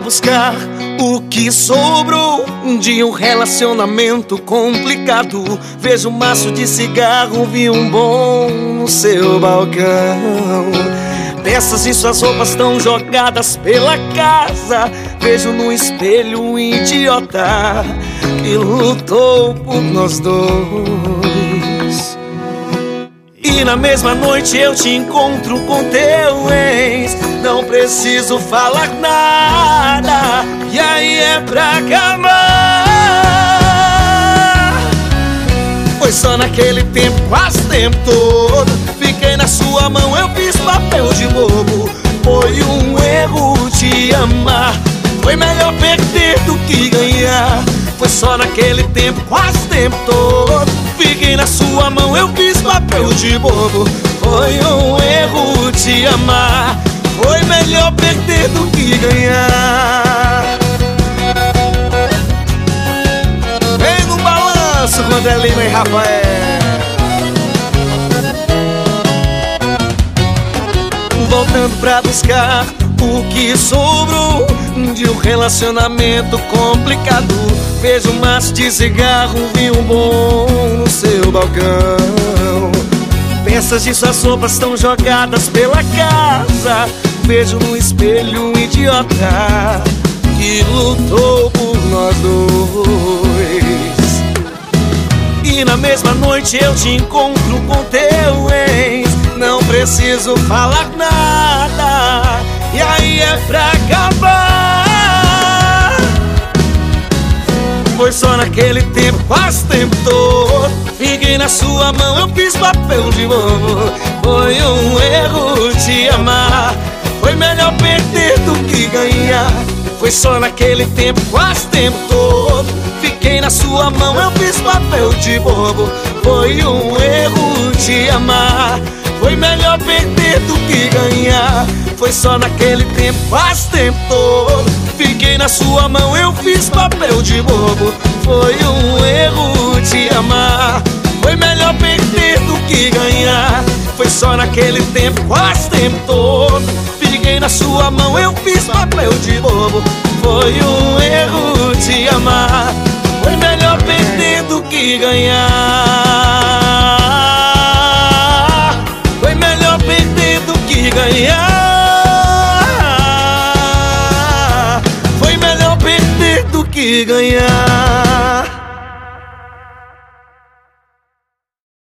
buscar o que sobrou de um relacionamento complicado. Vejo um maço de cigarro, vi um bom no seu balcão. Peças e suas roupas estão jogadas pela casa. Vejo no espelho um idiota que lutou por nós dois. E na mesma noite eu te encontro com teu ex. Não preciso falar nada. Pra acabar. Foi só naquele tempo, quase tempo todo. Fiquei na sua mão, eu fiz papel de bobo. Foi um erro te amar. Foi melhor perder do que ganhar. Foi só naquele tempo, quase tempo todo. Fiquei na sua mão, eu fiz papel de bobo. Foi um erro te amar. Foi melhor perder do que ganhar. Com André Lima e Rafael. Voltando pra buscar o que sobrou de um relacionamento complicado. Vejo um maço de cigarro, vi um bom no seu balcão. Peças de suas roupas estão jogadas pela casa. Vejo no espelho um idiota que lutou por nós dois. E na mesma noite eu te encontro com teu ex. Não preciso falar nada. E aí é pra acabar. Foi só naquele tempo, quase tempo todo. Fiquei na sua mão, eu fiz papel de bobo. Foi um erro te amar. Foi melhor perder do que ganhar. Foi só naquele tempo, quase tempo todo. Fiquei na sua mão, eu fiz papel de bobo. Foi um erro te amar. Foi melhor perder do que ganhar. Foi só naquele tempo, quase tempo todo. Fiquei na sua mão, eu fiz papel de bobo. Foi um erro te amar. Foi melhor perder do que ganhar. Foi só naquele tempo, quase tempo todo. Fiquei na sua mão, eu fiz papel de bobo. Foi um erro te amar. Ganhar. Foi melhor perder do que ganhar. Foi melhor perder do que ganhar.